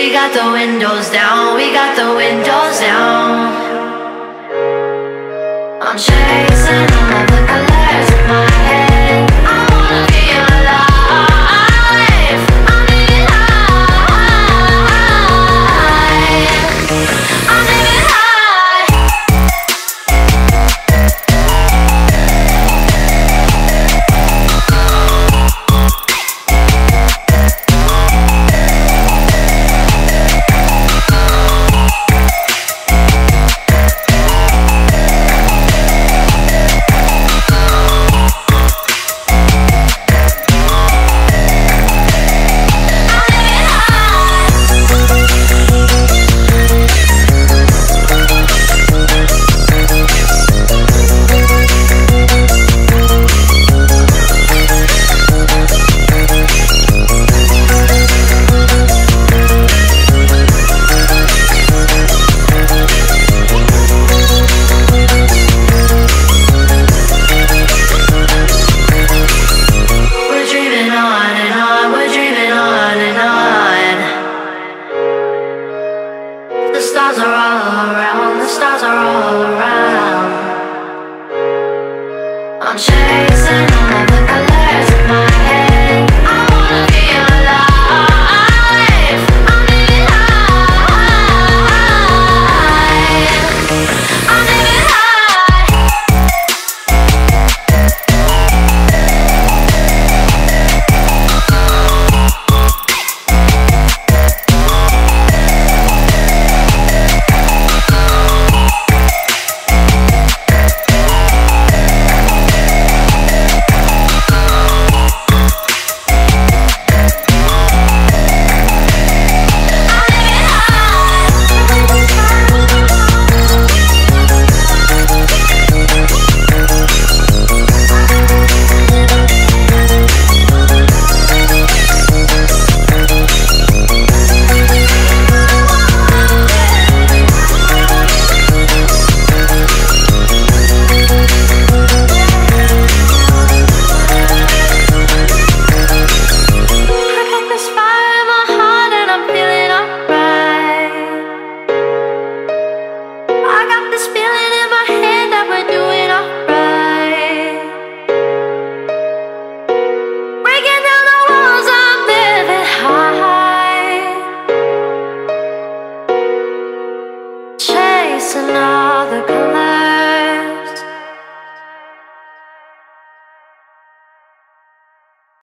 We got the windows down, we got the windows down. I'm changing.